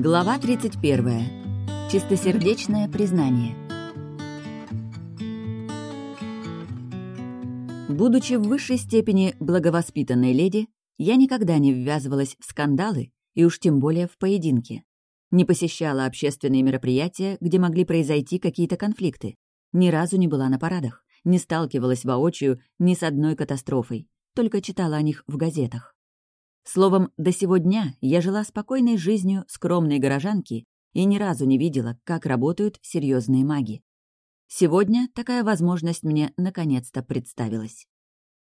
Глава 31. Чистосердечное признание. Будучи в высшей степени благовоспитанной леди, я никогда не ввязывалась в скандалы и уж тем более в поединки. Не посещала общественные мероприятия, где могли произойти какие-то конфликты. Ни разу не была на парадах, не сталкивалась воочию ни с одной катастрофой, только читала о них в газетах. Словом, до сего дня я жила спокойной жизнью скромной горожанки и ни разу не видела, как работают серьезные маги. Сегодня такая возможность мне наконец-то представилась.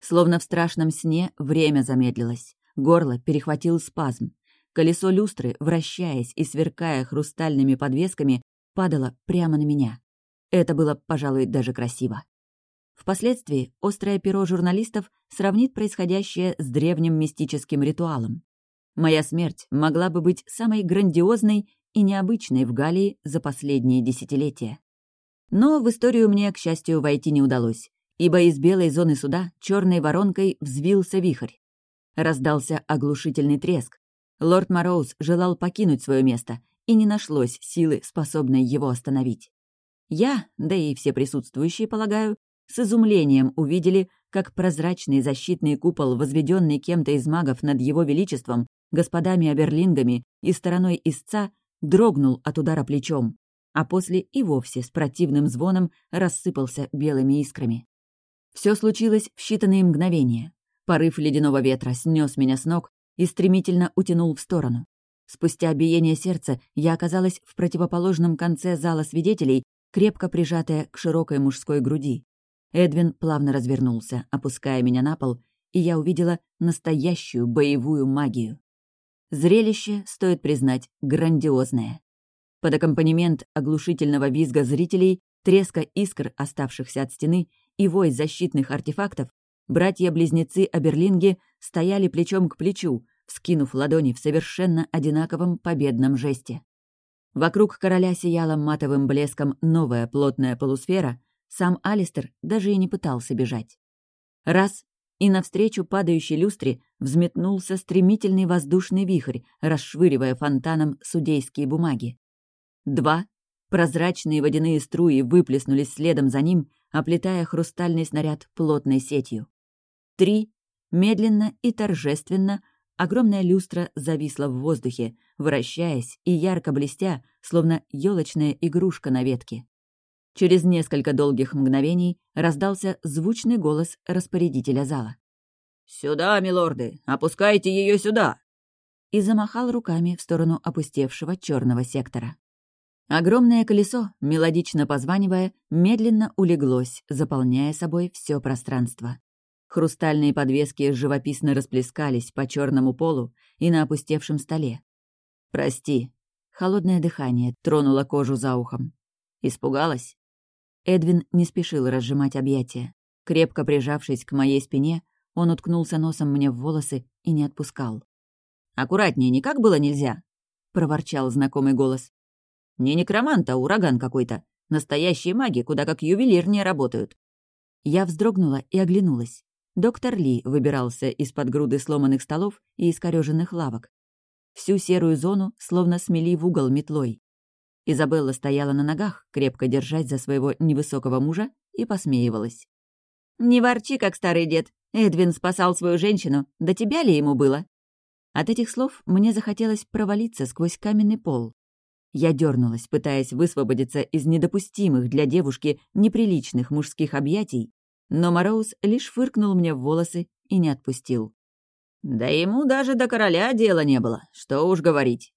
Словно в страшном сне время замедлилось, горло перехватил спазм. Колесо люстры, вращаясь и сверкая хрустальными подвесками, падало прямо на меня. Это было, пожалуй, даже красиво. Впоследствии острое перо журналистов сравнит происходящее с древним мистическим ритуалом. Моя смерть могла бы быть самой грандиозной и необычной в Галлии за последние десятилетия. Но в историю мне, к счастью, войти не удалось, ибо из белой зоны суда черной воронкой взвился вихрь. Раздался оглушительный треск. Лорд Мороуз желал покинуть свое место, и не нашлось силы, способной его остановить. Я, да и все присутствующие, полагаю, с изумлением увидели, как прозрачный защитный купол, возведенный кем-то из магов над его величеством, господами Аберлингами и стороной истца, дрогнул от удара плечом, а после и вовсе с противным звоном рассыпался белыми искрами. Все случилось в считанные мгновения. Порыв ледяного ветра снес меня с ног и стремительно утянул в сторону. Спустя биение сердца я оказалась в противоположном конце зала свидетелей, крепко прижатая к широкой мужской груди. Эдвин плавно развернулся, опуская меня на пол, и я увидела настоящую боевую магию. Зрелище, стоит признать, грандиозное. Под аккомпанемент оглушительного визга зрителей, треска искр, оставшихся от стены, и вой защитных артефактов, братья-близнецы Аберлинги стояли плечом к плечу, вскинув ладони в совершенно одинаковом победном жесте. Вокруг короля сияла матовым блеском новая плотная полусфера, сам Алистер даже и не пытался бежать. Раз — и навстречу падающей люстре взметнулся стремительный воздушный вихрь, расшвыривая фонтаном судейские бумаги. Два — прозрачные водяные струи выплеснулись следом за ним, оплетая хрустальный снаряд плотной сетью. Три — медленно и торжественно огромная люстра зависла в воздухе, вращаясь и ярко блестя, словно елочная игрушка на ветке. Через несколько долгих мгновений раздался звучный голос распорядителя зала. «Сюда, милорды! Опускайте ее сюда!» И замахал руками в сторону опустевшего черного сектора. Огромное колесо, мелодично позванивая, медленно улеглось, заполняя собой все пространство. Хрустальные подвески живописно расплескались по черному полу и на опустевшем столе. «Прости». Холодное дыхание тронуло кожу за ухом. Испугалась? Эдвин не спешил разжимать объятия. Крепко прижавшись к моей спине, он уткнулся носом мне в волосы и не отпускал. «Аккуратнее, никак было нельзя?» — проворчал знакомый голос. «Не некромант, а ураган какой-то. Настоящие маги куда как ювелирнее работают». Я вздрогнула и оглянулась. Доктор Ли выбирался из-под груды сломанных столов и искорёженных лавок. Всю серую зону словно смели в угол метлой. Изабелла стояла на ногах, крепко держась за своего невысокого мужа, и посмеивалась. «Не ворчи, как старый дед. Эдвин спасал свою женщину. До тебя ли ему было?» От этих слов мне захотелось провалиться сквозь каменный пол. Я дернулась, пытаясь высвободиться из недопустимых для девушки неприличных мужских объятий, но Мороуз лишь фыркнул мне в волосы и не отпустил. «Да ему даже до короля дела не было, что уж говорить.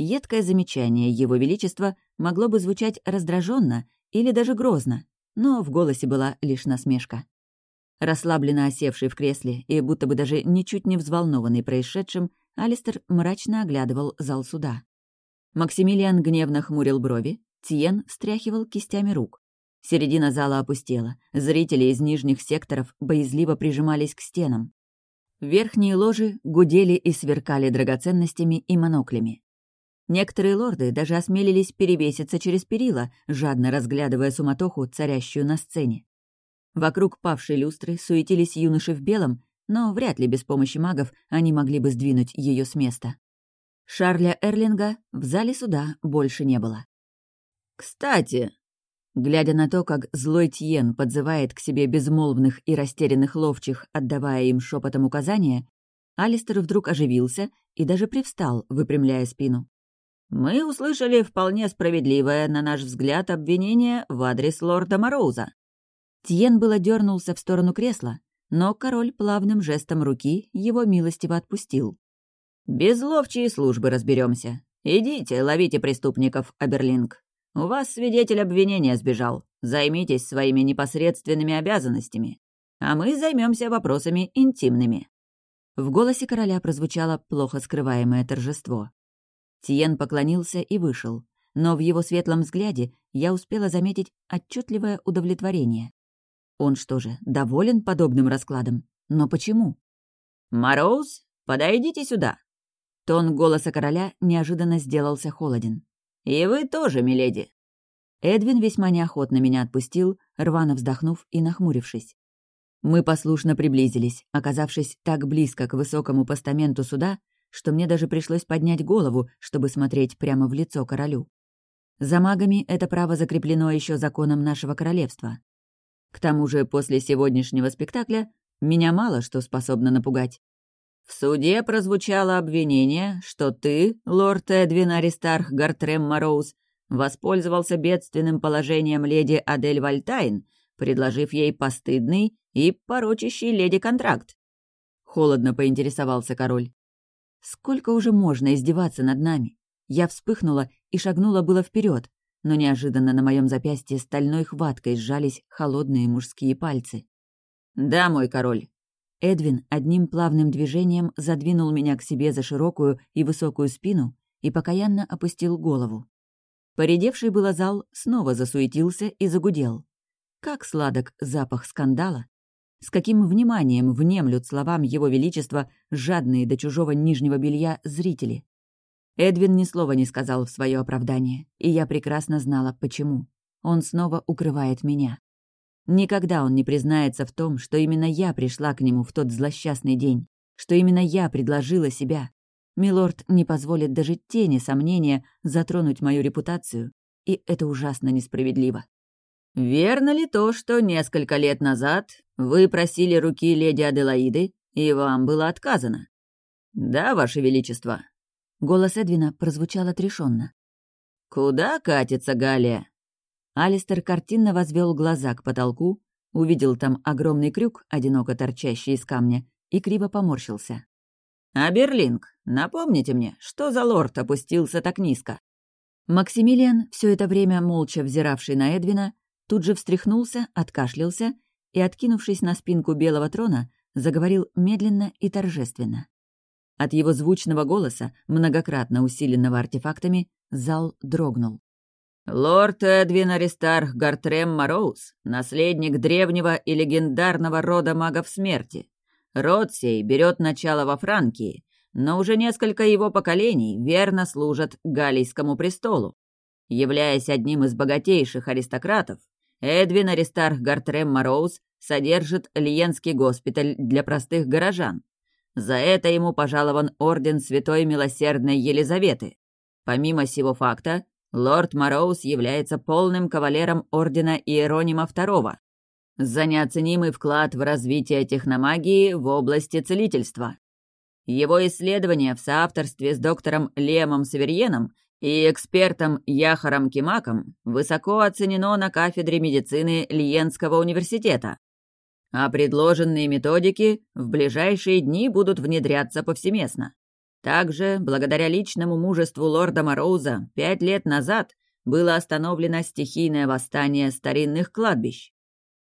Едкое замечание Его Величества могло бы звучать раздраженно или даже грозно, но в голосе была лишь насмешка. Расслабленно осевший в кресле и будто бы даже ничуть не взволнованный происшедшим, Алистер мрачно оглядывал зал суда. Максимилиан гневно хмурил брови, Тиен встряхивал кистями рук. Середина зала опустела, зрители из нижних секторов боязливо прижимались к стенам. Верхние ложи гудели и сверкали драгоценностями и моноклями. Некоторые лорды даже осмелились перевеситься через перила, жадно разглядывая суматоху, царящую на сцене. Вокруг павшей люстры суетились юноши в белом, но вряд ли без помощи магов они могли бы сдвинуть ее с места. Шарля Эрлинга в зале суда больше не было. «Кстати», глядя на то, как злой Тьен подзывает к себе безмолвных и растерянных ловчих, отдавая им шепотом указания, Алистер вдруг оживился и даже привстал, выпрямляя спину. «Мы услышали вполне справедливое, на наш взгляд, обвинение в адрес лорда Мороуза». Тьен было дернулся в сторону кресла, но король плавным жестом руки его милостиво отпустил. «Без ловчей службы разберемся. Идите, ловите преступников, Аберлинг. У вас свидетель обвинения сбежал. Займитесь своими непосредственными обязанностями. А мы займемся вопросами интимными». В голосе короля прозвучало плохо скрываемое торжество. Тиен поклонился и вышел, но в его светлом взгляде я успела заметить отчетливое удовлетворение. Он что же, доволен подобным раскладом? Но почему? «Мороз, подойдите сюда!» Тон голоса короля неожиданно сделался холоден. «И вы тоже, миледи!» Эдвин весьма неохотно меня отпустил, рвано вздохнув и нахмурившись. Мы послушно приблизились, оказавшись так близко к высокому постаменту суда, что мне даже пришлось поднять голову, чтобы смотреть прямо в лицо королю. За магами это право закреплено еще законом нашего королевства. К тому же после сегодняшнего спектакля меня мало что способно напугать. В суде прозвучало обвинение, что ты, лорд Эдвин Аристарх Гартрем Мороуз, воспользовался бедственным положением леди Адель Вальтайн, предложив ей постыдный и порочащий леди контракт. Холодно поинтересовался король. Сколько уже можно издеваться над нами? Я вспыхнула и шагнула было вперед, но неожиданно на моем запястье стальной хваткой сжались холодные мужские пальцы. «Да, мой король». Эдвин одним плавным движением задвинул меня к себе за широкую и высокую спину и покаянно опустил голову. Поредевший было зал снова засуетился и загудел. Как сладок запах скандала! С каким вниманием внемлют словам Его Величества жадные до чужого нижнего белья зрители. Эдвин ни слова не сказал в свое оправдание, и я прекрасно знала, почему. Он снова укрывает меня. Никогда он не признается в том, что именно я пришла к нему в тот злосчастный день, что именно я предложила себя. Милорд не позволит даже тени сомнения затронуть мою репутацию, и это ужасно несправедливо. «Верно ли то, что несколько лет назад вы просили руки леди Аделаиды, и вам было отказано?» «Да, Ваше Величество». Голос Эдвина прозвучал отрешенно. «Куда катится Галия?» Алистер картинно возвел глаза к потолку, увидел там огромный крюк, одиноко торчащий из камня, и криво поморщился. «А Берлинг, напомните мне, что за лорд опустился так низко?» Максимилиан, все это время молча взиравший на Эдвина, тут же встряхнулся, откашлялся и, откинувшись на спинку белого трона, заговорил медленно и торжественно. От его звучного голоса, многократно усиленного артефактами, зал дрогнул. «Лорд Эдвин Аристарх Гартрем Мороуз, наследник древнего и легендарного рода магов смерти. Род сей берет начало во Франкии, но уже несколько его поколений верно служат Галлийскому престолу. Являясь одним из богатейших аристократов, Эдвин Аристарх Гартрем Мороуз содержит Лиенский госпиталь для простых горожан. За это ему пожалован орден Святой Милосердной Елизаветы. Помимо сего факта, лорд Мороуз является полным кавалером ордена Иеронима II за неоценимый вклад в развитие техномагии в области целительства. Его исследования в соавторстве с доктором Лемом Саверьеном и экспертом Яхаром Кимаком высоко оценено на кафедре медицины Лиенского университета. А предложенные методики в ближайшие дни будут внедряться повсеместно. Также, благодаря личному мужеству лорда Мороуза, пять лет назад было остановлено стихийное восстание старинных кладбищ.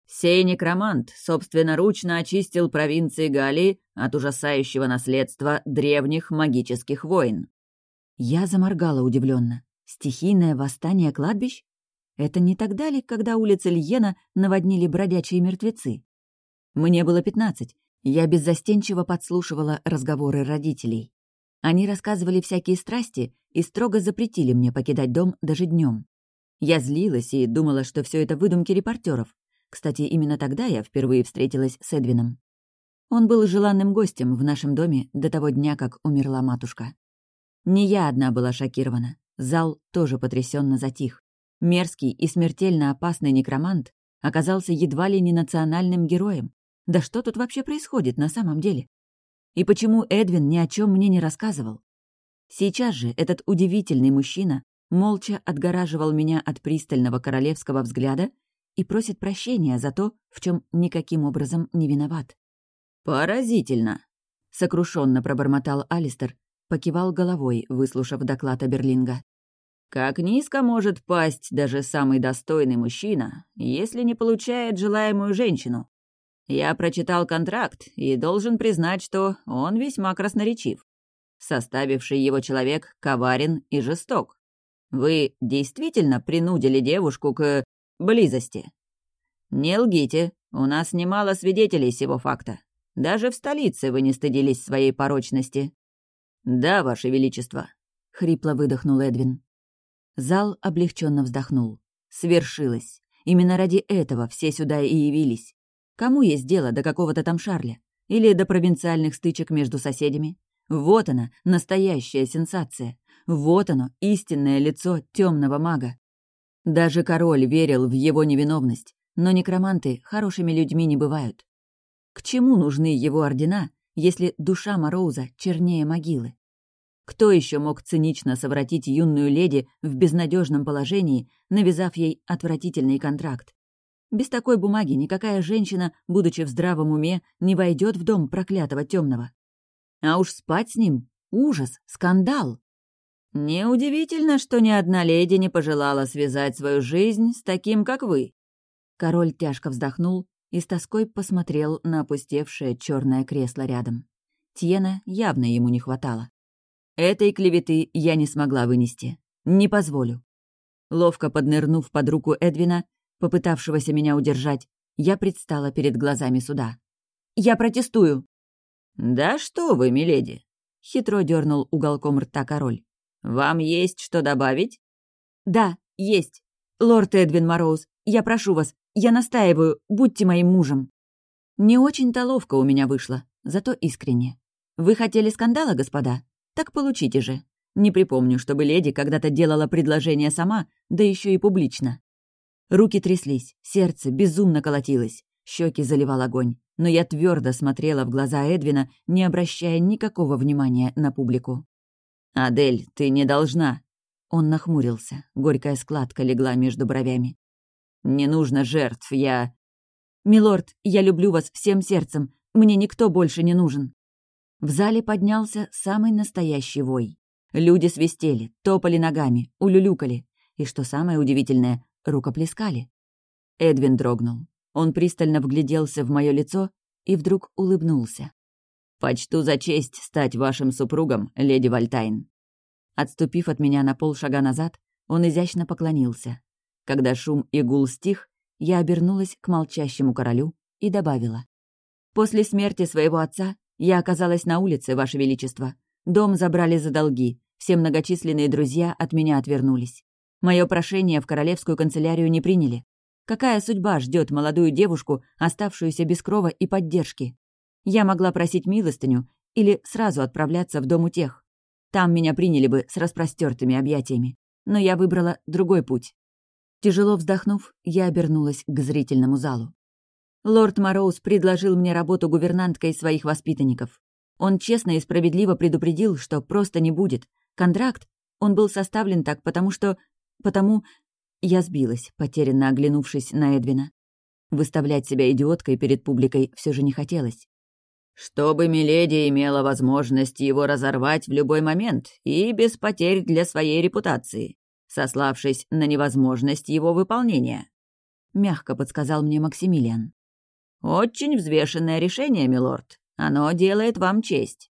Сей некромант собственноручно очистил провинции Галии от ужасающего наследства древних магических войн. Я заморгала удивленно. Стихийное восстание кладбищ? Это не тогда ли, когда улицы Льена наводнили бродячие мертвецы? Мне было пятнадцать. Я беззастенчиво подслушивала разговоры родителей. Они рассказывали всякие страсти и строго запретили мне покидать дом даже днем. Я злилась и думала, что все это выдумки репортеров. Кстати, именно тогда я впервые встретилась с Эдвином. Он был желанным гостем в нашем доме до того дня, как умерла матушка. Не я одна была шокирована. Зал тоже потрясенно затих. Мерзкий и смертельно опасный некромант оказался едва ли не национальным героем. Да что тут вообще происходит на самом деле? И почему Эдвин ни о чем мне не рассказывал? Сейчас же этот удивительный мужчина молча отгораживал меня от пристального королевского взгляда и просит прощения за то, в чем никаким образом не виноват. «Поразительно!» — сокрушенно пробормотал Алистер, покивал головой, выслушав доклад Аберлинга. «Как низко может пасть даже самый достойный мужчина, если не получает желаемую женщину? Я прочитал контракт и должен признать, что он весьма красноречив. Составивший его человек коварен и жесток. Вы действительно принудили девушку к близости? Не лгите, у нас немало свидетелей сего факта. Даже в столице вы не стыдились своей порочности. Да, Ваше Величество, — хрипло выдохнул Эдвин. Зал облегченно вздохнул. Свершилось. Именно ради этого все сюда и явились. Кому есть дело до какого-то там Шарля? Или до провинциальных стычек между соседями? Вот она, настоящая сенсация. Вот оно, истинное лицо темного мага. Даже король верил в его невиновность, но некроманты хорошими людьми не бывают. К чему нужны его ордена, если душа Мороуза чернее могилы? Кто еще мог цинично совратить юную леди в безнадежном положении, навязав ей отвратительный контракт? Без такой бумаги никакая женщина, будучи в здравом уме, не войдет в дом проклятого темного. А уж спать с ним — ужас, скандал. Неудивительно, что ни одна леди не пожелала связать свою жизнь с таким, как вы. Король тяжко вздохнул и с тоской посмотрел на опустевшее черное кресло рядом. Тьена явно ему не хватало. Этой клеветы я не смогла вынести. Не позволю. Ловко поднырнув под руку Эдвина, попытавшегося меня удержать, я предстала перед глазами суда. «Я протестую!» «Да что вы, миледи!» — хитро дернул уголком рта король. «Вам есть что добавить?» «Да, есть. Лорд Эдвин Мороуз, я прошу вас, я настаиваю, будьте моим мужем». Не очень-то ловко у меня вышло, зато искренне. «Вы хотели скандала, господа? Так получите же. Не припомню, чтобы леди когда-то делала предложение сама, да еще и публично. Руки тряслись, сердце безумно колотилось, щеки заливал огонь, но я твердо смотрела в глаза Эдвина, не обращая никакого внимания на публику. «Адель, ты не должна!» Он нахмурился, горькая складка легла между бровями. «Не нужно жертв, я...» «Милорд, я люблю вас всем сердцем, мне никто больше не нужен». В зале поднялся самый настоящий вой. Люди свистели, топали ногами, улюлюкали. И что самое удивительное, рукоплескали. Эдвин дрогнул. Он пристально вгляделся в мое лицо и вдруг улыбнулся. «Почту за честь стать вашим супругом, леди Вальтайн». Отступив от меня на полшага назад, он изящно поклонился. Когда шум и гул стих, я обернулась к молчащему королю и добавила. «После смерти своего отца я оказалась на улице, Ваше Величество. Дом забрали за долги, все многочисленные друзья от меня отвернулись. Мое прошение в королевскую канцелярию не приняли. Какая судьба ждет молодую девушку, оставшуюся без крова и поддержки? Я могла просить милостыню или сразу отправляться в дом у тех. Там меня приняли бы с распростертыми объятиями. Но я выбрала другой путь. Тяжело вздохнув, я обернулась к зрительному залу. Лорд Мороуз предложил мне работу гувернанткой своих воспитанников. Он честно и справедливо предупредил, что просто не будет. Контракт, он был составлен так, потому что Потому я сбилась, потерянно оглянувшись на Эдвина. Выставлять себя идиоткой перед публикой все же не хотелось. «Чтобы Миледи имела возможность его разорвать в любой момент и без потерь для своей репутации, сославшись на невозможность его выполнения», — мягко подсказал мне Максимилиан. «Очень взвешенное решение, милорд. Оно делает вам честь».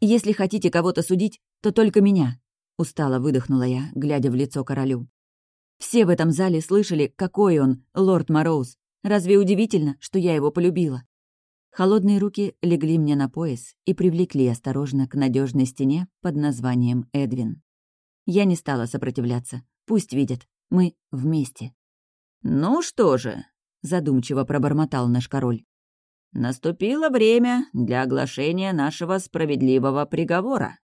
«Если хотите кого-то судить, то только меня», Устало выдохнула я, глядя в лицо королю. Все в этом зале слышали, какой он, лорд Мороуз. Разве удивительно, что я его полюбила? Холодные руки легли мне на пояс и привлекли осторожно к надежной стене под названием Эдвин. Я не стала сопротивляться. Пусть видят. Мы вместе. «Ну что же», — задумчиво пробормотал наш король. «Наступило время для оглашения нашего справедливого приговора».